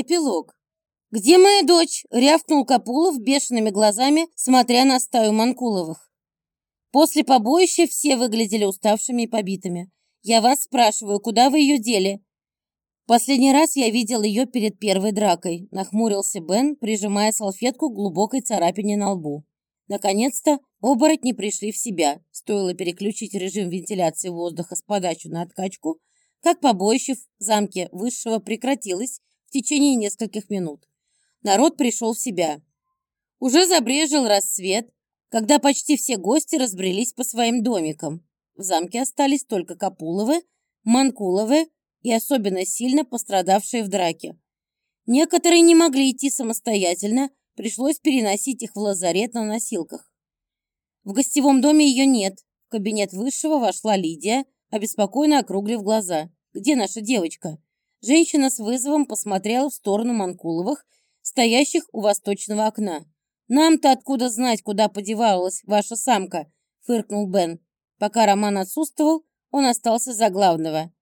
Эпилог. «Где моя дочь?» — рявкнул Капулов бешеными глазами, смотря на стаю Манкуловых. После побоища все выглядели уставшими и побитыми. «Я вас спрашиваю, куда вы ее дели?» «Последний раз я видел ее перед первой дракой», — нахмурился Бен, прижимая салфетку к глубокой царапине на лбу. Наконец-то оборотни пришли в себя. Стоило переключить режим вентиляции воздуха с подачу на откачку, как побоище в замке Высшего прекратилось в течение нескольких минут. Народ пришел в себя. Уже забрежил рассвет, когда почти все гости разбрелись по своим домикам. В замке остались только Капуловы, Манкуловы и особенно сильно пострадавшие в драке. Некоторые не могли идти самостоятельно, пришлось переносить их в лазарет на носилках. В гостевом доме ее нет. В кабинет высшего вошла Лидия, обеспокоенно округлив глаза. «Где наша девочка?» Женщина с вызовом посмотрела в сторону Манкуловых, стоящих у восточного окна. «Нам-то откуда знать, куда подевалась ваша самка?» — фыркнул Бен. Пока Роман отсутствовал, он остался за главного.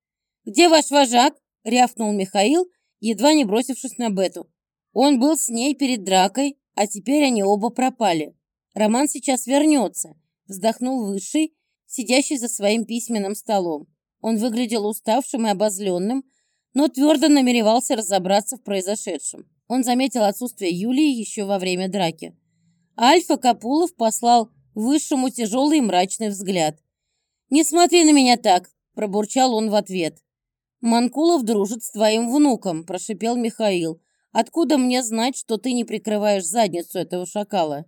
«Где ваш вожак?» — рявкнул Михаил, едва не бросившись на Бету. Он был с ней перед дракой, а теперь они оба пропали. Роман сейчас вернется, вздохнул Высший, сидящий за своим письменным столом. Он выглядел уставшим и обозленным, но твердо намеревался разобраться в произошедшем. Он заметил отсутствие Юлии еще во время драки. Альфа Капулов послал Высшему тяжелый и мрачный взгляд. «Не смотри на меня так!» – пробурчал он в ответ. «Манкулов дружит с твоим внуком», – прошипел Михаил. «Откуда мне знать, что ты не прикрываешь задницу этого шакала?»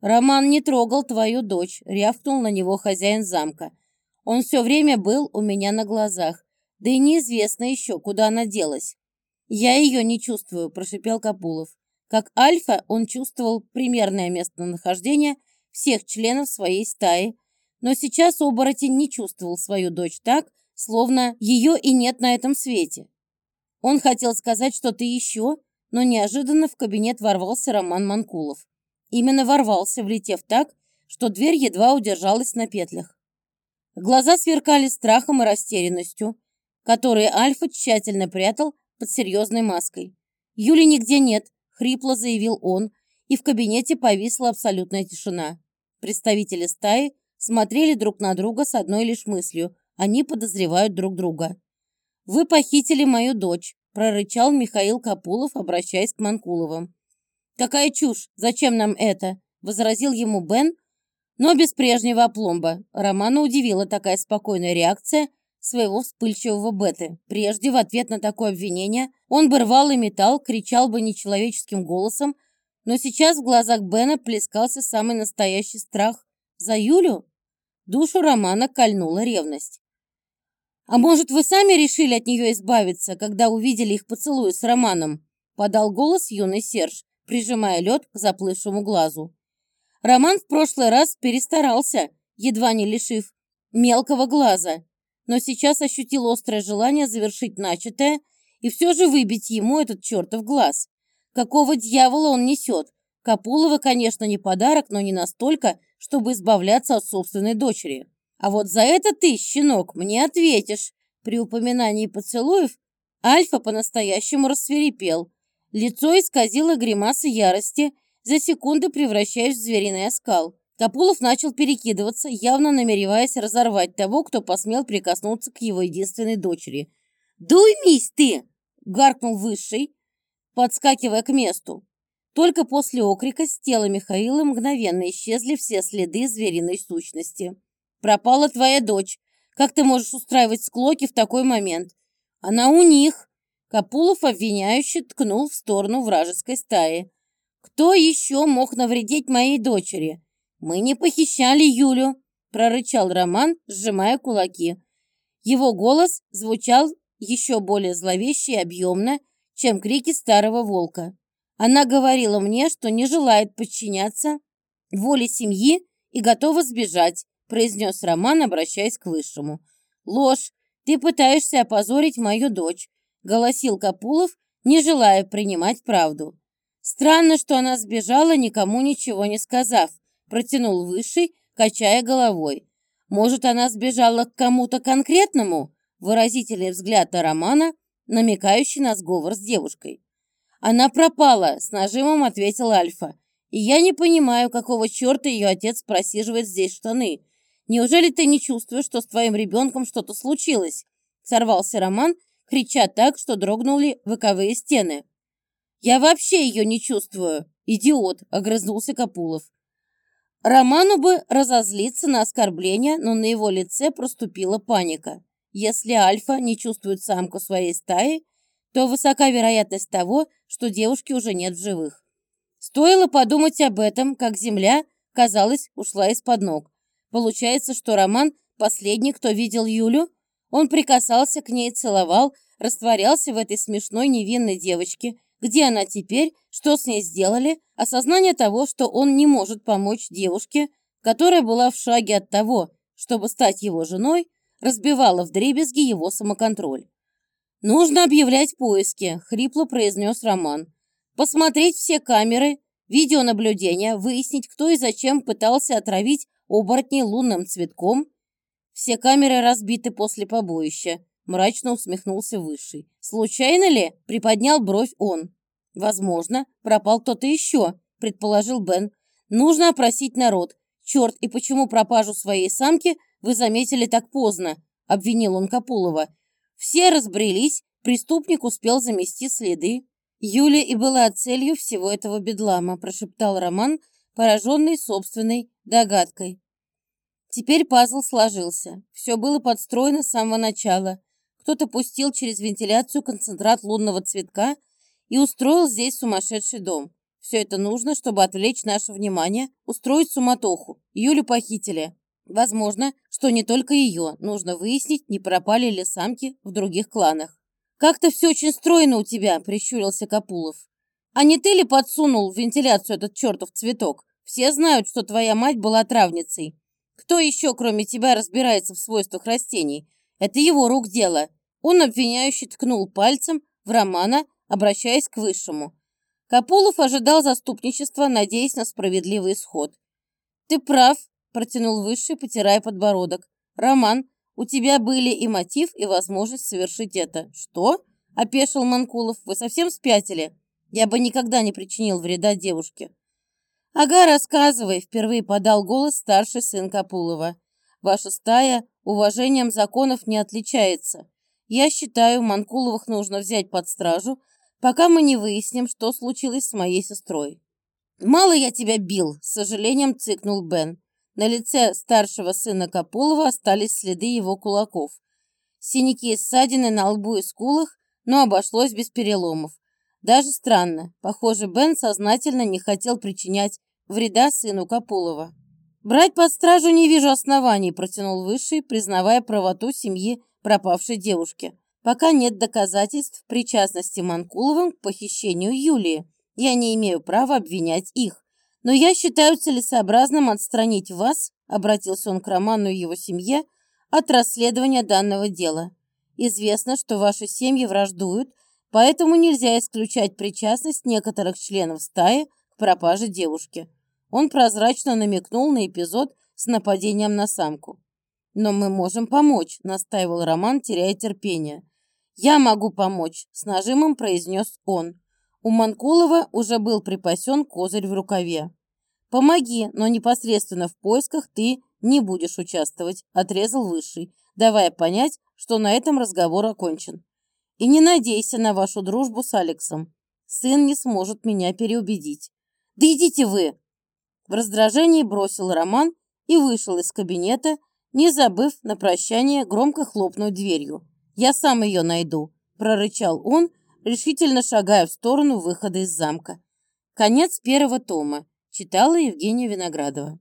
«Роман не трогал твою дочь», — рявкнул на него хозяин замка. «Он все время был у меня на глазах, да и неизвестно еще, куда она делась». «Я ее не чувствую», — прошипел Капулов. Как альфа он чувствовал примерное местонахождение всех членов своей стаи, но сейчас оборотень не чувствовал свою дочь так, словно ее и нет на этом свете. Он хотел сказать что-то еще, но неожиданно в кабинет ворвался Роман Манкулов. Именно ворвался, влетев так, что дверь едва удержалась на петлях. Глаза сверкали страхом и растерянностью, которые Альфа тщательно прятал под серьезной маской. «Юли нигде нет», — хрипло заявил он, и в кабинете повисла абсолютная тишина. Представители стаи смотрели друг на друга с одной лишь мыслью — они подозревают друг друга. «Вы похитили мою дочь», — прорычал Михаил Капулов, обращаясь к Манкуловым. «Какая чушь! Зачем нам это?» — возразил ему Бен, но без прежнего опломба. Романа удивила такая спокойная реакция своего вспыльчивого Беты. Прежде, в ответ на такое обвинение, он бы рвал и металл, кричал бы нечеловеческим голосом, но сейчас в глазах Бена плескался самый настоящий страх. За Юлю? Душу Романа кольнула ревность. «А может, вы сами решили от нее избавиться, когда увидели их поцелуй с Романом?» — подал голос юный Серж, прижимая лед к заплывшему глазу. Роман в прошлый раз перестарался, едва не лишив мелкого глаза, но сейчас ощутил острое желание завершить начатое и все же выбить ему этот чертов глаз. Какого дьявола он несет? Капулова, конечно, не подарок, но не настолько, чтобы избавляться от собственной дочери. А вот за это ты, щенок, мне ответишь. При упоминании поцелуев Альфа по-настоящему рассверепел. Лицо исказило гримаса ярости, за секунды превращаясь в звериный оскал. Капулов начал перекидываться, явно намереваясь разорвать того, кто посмел прикоснуться к его единственной дочери. «Дуймись ты!» — гаркнул Высший, подскакивая к месту. Только после окрика с тела Михаила мгновенно исчезли все следы звериной сущности. «Пропала твоя дочь. Как ты можешь устраивать склоки в такой момент? Она у них!» Капулов обвиняюще ткнул в сторону вражеской стаи. «Кто еще мог навредить моей дочери? Мы не похищали Юлю!» прорычал Роман, сжимая кулаки. Его голос звучал еще более зловеще и объемно, чем крики старого волка. Она говорила мне, что не желает подчиняться воле семьи и готова сбежать, произнес Роман, обращаясь к Высшему. Ложь! Ты пытаешься опозорить мою дочь голосил Капулов, не желая принимать правду. Странно, что она сбежала, никому ничего не сказав, протянул Высший, качая головой. Может, она сбежала к кому-то конкретному? Выразительный взгляд на Романа, намекающий на сговор с девушкой. «Она пропала», — с нажимом ответил Альфа. «И я не понимаю, какого черта ее отец просиживает здесь штаны. Неужели ты не чувствуешь, что с твоим ребенком что-то случилось?» Сорвался Роман, крича так, что дрогнули выковые стены. «Я вообще ее не чувствую!» «Идиот!» — огрызнулся Капулов. Роману бы разозлиться на оскорбление, но на его лице проступила паника. Если Альфа не чувствует самку своей стаи, то высока вероятность того, что девушки уже нет в живых. Стоило подумать об этом, как земля, казалось, ушла из-под ног. Получается, что Роман последний, кто видел Юлю. Он прикасался к ней, целовал, растворялся в этой смешной невинной девочке. Где она теперь? Что с ней сделали? Осознание того, что он не может помочь девушке, которая была в шаге от того, чтобы стать его женой, разбивало вдребезги его самоконтроль. «Нужно объявлять поиски», — хрипло произнес Роман. «Посмотреть все камеры, видеонаблюдения, выяснить, кто и зачем пытался отравить оборотней лунным цветком. Все камеры разбиты после побоища», — мрачно усмехнулся Высший. «Случайно ли?» — приподнял бровь он. «Возможно, пропал кто-то еще», — предположил Бен. «Нужно опросить народ. Черт, и почему пропажу своей самки вы заметили так поздно?» — обвинил он Капулова. Все разбрелись, преступник успел замести следы. Юля и была целью всего этого бедлама, прошептал Роман, пораженный собственной догадкой. Теперь пазл сложился. Все было подстроено с самого начала. Кто-то пустил через вентиляцию концентрат лунного цветка и устроил здесь сумасшедший дом. Все это нужно, чтобы отвлечь наше внимание, устроить суматоху. Юлю похитили. Возможно, что не только ее. Нужно выяснить, не пропали ли самки в других кланах. «Как-то все очень стройно у тебя», — прищурился Капулов. «А не ты ли подсунул в вентиляцию этот чертов цветок? Все знают, что твоя мать была травницей. Кто еще, кроме тебя, разбирается в свойствах растений? Это его рук дело». Он обвиняющий ткнул пальцем в Романа, обращаясь к Высшему. Капулов ожидал заступничества, надеясь на справедливый исход. «Ты прав», протянул Высший, потирая подбородок. «Роман, у тебя были и мотив, и возможность совершить это». «Что?» — опешил Манкулов. «Вы совсем спятили? Я бы никогда не причинил вреда девушке». «Ага, рассказывай», — впервые подал голос старший сын Капулова. «Ваша стая уважением законов не отличается. Я считаю, Манкуловых нужно взять под стражу, пока мы не выясним, что случилось с моей сестрой». «Мало я тебя бил», — с сожалением цыкнул Бен. На лице старшего сына Капулова остались следы его кулаков. Синяки и ссадины на лбу и скулах, но обошлось без переломов. Даже странно. Похоже, Бен сознательно не хотел причинять вреда сыну Капулова. «Брать под стражу не вижу оснований», – протянул Высший, признавая правоту семьи пропавшей девушки. «Пока нет доказательств причастности Манкуловым к похищению Юлии. Я не имею права обвинять их. Но я считаю целесообразным отстранить вас, обратился он к Роману и его семье, от расследования данного дела. Известно, что ваши семьи враждуют, поэтому нельзя исключать причастность некоторых членов стаи к пропаже девушки. Он прозрачно намекнул на эпизод с нападением на самку. «Но мы можем помочь», — настаивал Роман, теряя терпение. «Я могу помочь», — с нажимом произнес он. У Манкулова уже был припасен козырь в рукаве. «Помоги, но непосредственно в поисках ты не будешь участвовать», – отрезал Высший, давая понять, что на этом разговор окончен. «И не надейся на вашу дружбу с Алексом. Сын не сможет меня переубедить». «Да идите вы!» В раздражении бросил Роман и вышел из кабинета, не забыв на прощание громко хлопнуть дверью. «Я сам ее найду», – прорычал он, – решительно шагая в сторону выхода из замка. Конец первого тома. Читала Евгения Виноградова.